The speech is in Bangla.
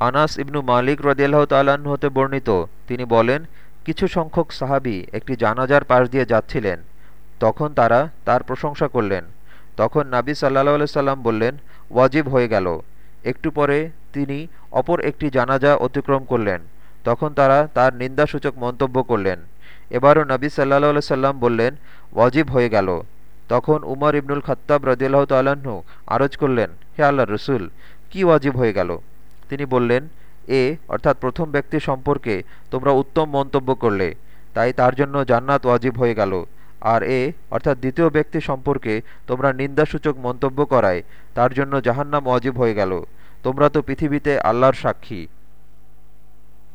আনাস ইবনু মালিক রদিয়াল্লাহ তাল্লাহ্ন হতে বর্ণিত। তিনি বলেন, কিছু সংখ্যক সাহাবি একটি জানাজার পাশ দিয়ে যাচ্ছিলেন। তখন তারা তার প্রশংসা করলেন। তখন নাবি সাল্লাহ সাল্লাম বললেন, ওয়াজিব হয়ে গেল। একটু পরে তিনি অপর একটি জানাজা অতিক্রম করলেন। তখন তারা তার নিন্দাসূচক মন্তব্য করলেন। এবারও নবী সাল্লাহ সাল্লাম বললেন, ওয়াজিব হয়ে গেল। তখন উমর ইবনুল খত্তাব রদিয়াল্লাহ তাল্লাহ্ন আরজ করলেন, হে আল্লাহ রসুল, কি ওয়াজিব হয়ে গেল? তিনি বললেন, এ, অর্থাৎ প্রথম ব্যক্তি সম্পর্কে তোমরা উত্তম মন্তব্য করলে, তাই তার জন্য জান্নাত ওয়াজিব হয়ে গেল। আর এ, অর্থাৎ দ্বিতীয় ব্যক্তি সম্পর্কে তোমরা নিন্দাসূচক মন্তব্য করায়, তার জন্য জাহান্নাম ওয়াজিব হয়ে গেল। তোমরা তো পৃথিবীতে আল্লাহর সাক্ষী।